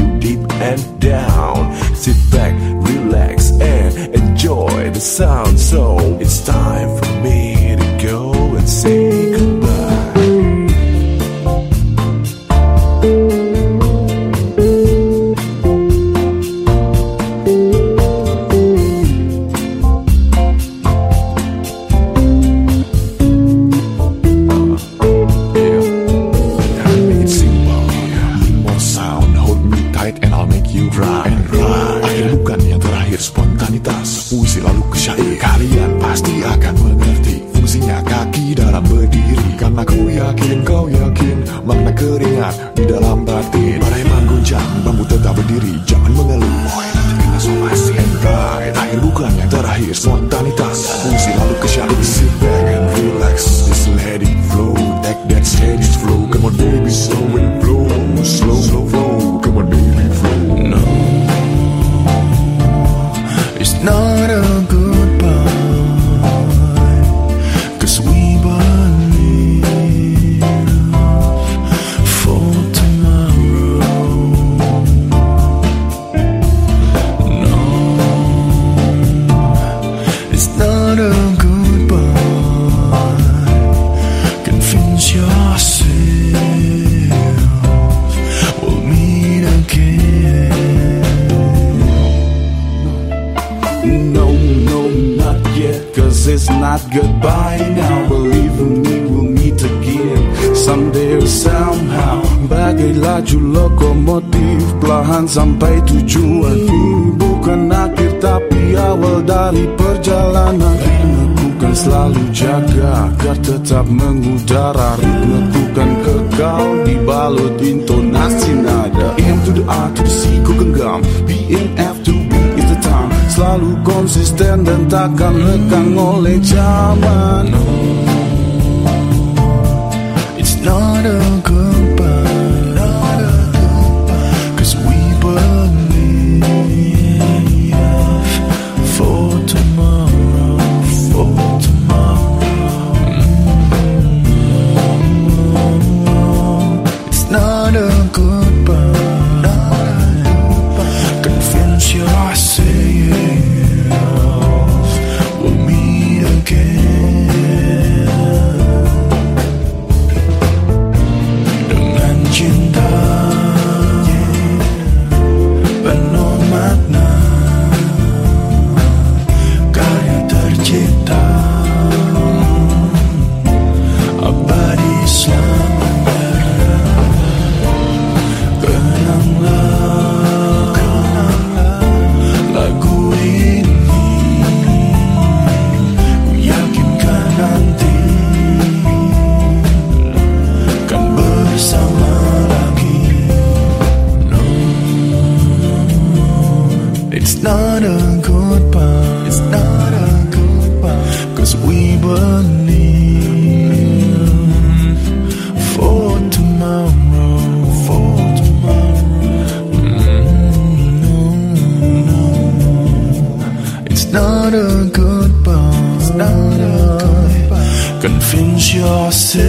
You deep and down. Sit back, relax and enjoy the sound. So it's time for me to go and say spontanitas. Puisi lalu ke syair. Kalian pasti akan mengerti fungsinya kaki dalam berdiri. Karena ku yakin kau yakin makna keringat di dalam batin. Badai mengguncang, bambu tetap berdiri. Jangan mengeluh. Kena somasi and ride. Akhir bukan yang terakhir spontanitas. Fungsi lalu ke syair. No, no, not yet, cause it's not goodbye now. Believe me, we'll meet again someday or somehow. Bagai laju lokomotif, pelahan sampai tujuan. Ini bukan akhir tapi awal dari perjalanan. Kan selalu jaga agar tetap mengudara. Ritmeku kan kekal dibalut intonasi takkan lekang oleh zaman. Goodbye. It's not a goodbye. Cause we believe For tomorrow. For tomorrow. Mm, no, no. It's not a goodbye. It's not a goodbye. Convince yourself